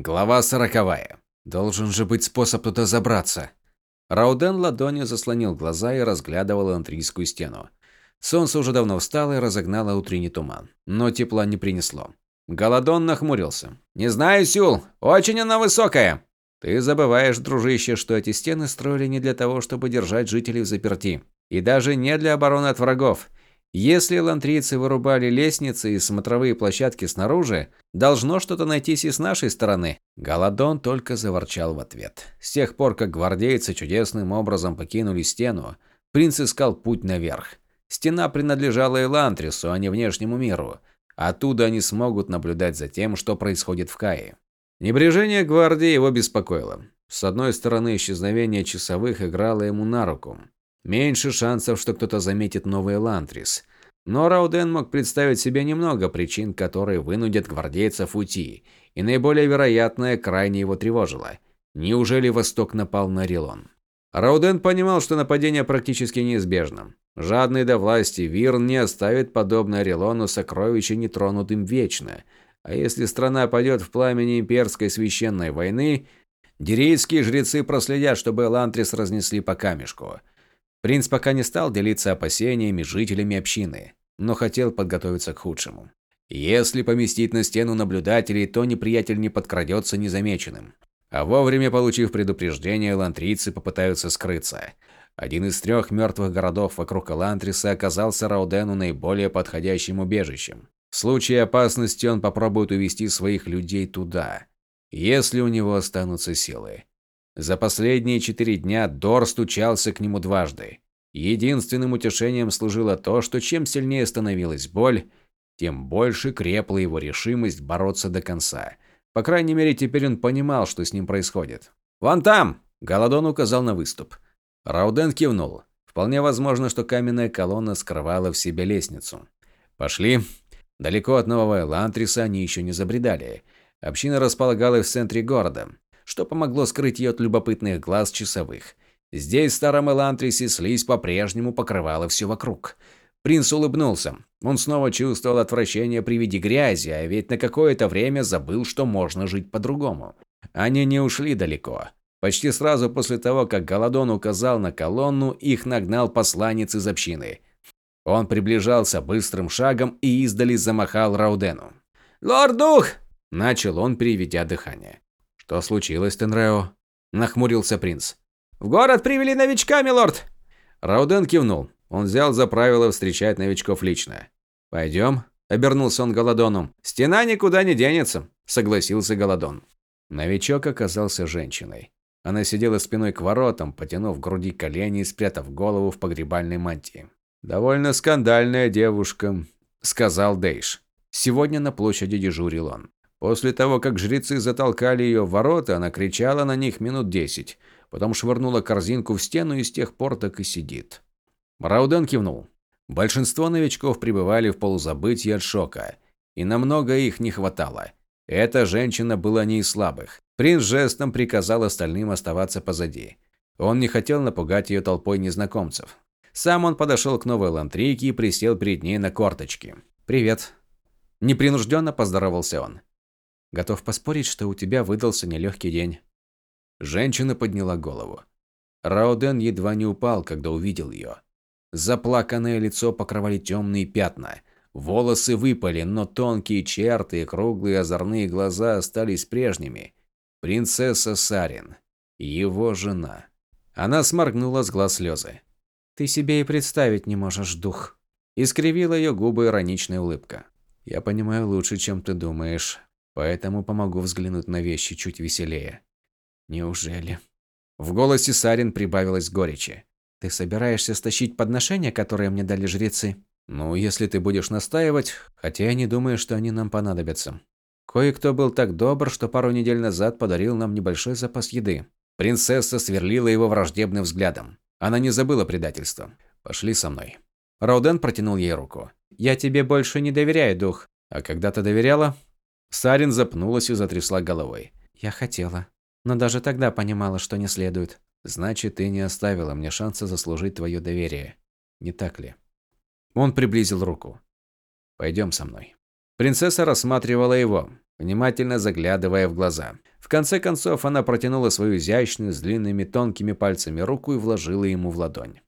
Глава сороковая. Должен же быть способ туда забраться. Рауден ладонью заслонил глаза и разглядывал антрийскую стену. Солнце уже давно встало и разогнало утренний туман, но тепла не принесло. Голодон нахмурился. «Не знаю, Сюл, очень она высокая!» «Ты забываешь, дружище, что эти стены строили не для того, чтобы держать жителей в заперти. И даже не для обороны от врагов. Если лантрийцы вырубали лестницы и смотровые площадки снаружи, должно что-то найтись и с нашей стороны. Голодон только заворчал в ответ. С тех пор, как гвардейцы чудесным образом покинули стену, принц искал путь наверх. Стена принадлежала Элантрису, а не внешнему миру. Оттуда они смогут наблюдать за тем, что происходит в Кае. Небрежение гвардии его беспокоило. С одной стороны, исчезновение часовых играло ему на руку. Меньше шансов, что кто-то заметит новый Элантрис. Но Рауден мог представить себе немного причин, которые вынудят гвардейцев уйти, и наиболее вероятное крайне его тревожило. Неужели Восток напал на Рилон? Рауден понимал, что нападение практически неизбежно. Жадный до власти, Вирн не оставит подобное Релону сокровище нетронутым вечно. А если страна пойдет в пламени имперской священной войны, дирейские жрецы проследят, чтобы Элантрис разнесли по камешку. Принц пока не стал делиться опасениями жителями общины, но хотел подготовиться к худшему. Если поместить на стену наблюдателей, то неприятель не подкрадется незамеченным. А вовремя получив предупреждение, лантрийцы попытаются скрыться – один из трех мертвых городов вокруг Элантриса оказался Раудену наиболее подходящим убежищем. В случае опасности он попробует увести своих людей туда, если у него останутся силы. За последние четыре дня Дор стучался к нему дважды. Единственным утешением служило то, что чем сильнее становилась боль, тем больше крепла его решимость бороться до конца. По крайней мере, теперь он понимал, что с ним происходит. «Вон там!» – Голодон указал на выступ. Рауден кивнул. Вполне возможно, что каменная колонна скрывала в себе лестницу. Пошли. Далеко от нового Элантриса они еще не забредали. Община располагалась в центре города, что помогло скрыть ее от любопытных глаз часовых. Здесь, в старом Элантрисе, слизь по-прежнему покрывала все вокруг. Принц улыбнулся. Он снова чувствовал отвращение при виде грязи, а ведь на какое-то время забыл, что можно жить по-другому. Они не ушли далеко. Почти сразу после того, как Голодон указал на колонну, их нагнал посланец из общины. Он приближался быстрым шагом и издали замахал Раудену. «Лорд Дух!» – начал он, переведя дыхание. «Что случилось, Тенрео?» – нахмурился принц. «В город привели новичка, милорд!» Рауден кивнул. Он взял за правило встречать новичков лично. «Пойдем?» – обернулся он Голодону. «Стена никуда не денется», – согласился Голодон. Новичок оказался женщиной. Она сидела спиной к воротам, потянув груди колени и спрятав голову в погребальной мантии. «Довольно скандальная девушка», – сказал Дейш. Сегодня на площади дежурил он. После того, как жрецы затолкали ее в ворота, она кричала на них минут десять. Потом швырнула корзинку в стену и с тех пор так и сидит. Рауден кивнул. Большинство новичков пребывали в полузабытии от шока, и намного их не хватало. Эта женщина была не из слабых. Принц жестом приказал остальным оставаться позади. Он не хотел напугать ее толпой незнакомцев. Сам он подошел к новой лантрийке и присел перед ней на корточки. «Привет». Непринужденно поздоровался он. «Готов поспорить, что у тебя выдался нелегкий день». Женщина подняла голову. Рауден едва не упал, когда увидел ее. Заплаканное лицо покрывали темные пятна. Волосы выпали, но тонкие черты и круглые озорные глаза остались прежними. Принцесса Сарин. Его жена. Она сморгнула с глаз слезы. «Ты себе и представить не можешь, дух». Искривила ее губы ироничная улыбка. «Я понимаю лучше, чем ты думаешь, поэтому помогу взглянуть на вещи чуть веселее». «Неужели?» В голосе Сарин прибавилось горечи. «Ты собираешься стащить подношения, которые мне дали жрецы?» «Ну, если ты будешь настаивать, хотя я не думаю, что они нам понадобятся. Кое-кто был так добр, что пару недель назад подарил нам небольшой запас еды. Принцесса сверлила его враждебным взглядом. Она не забыла предательства. «Пошли со мной». Рауден протянул ей руку. «Я тебе больше не доверяю, дух». «А когда ты доверяла?» Сарин запнулась и затрясла головой. «Я хотела. Но даже тогда понимала, что не следует». «Значит, ты не оставила мне шанса заслужить твое доверие. Не так ли?» Он приблизил руку. «Пойдем со мной». Принцесса рассматривала его. внимательно заглядывая в глаза. В конце концов, она протянула свою изящную, с длинными тонкими пальцами руку и вложила ему в ладонь.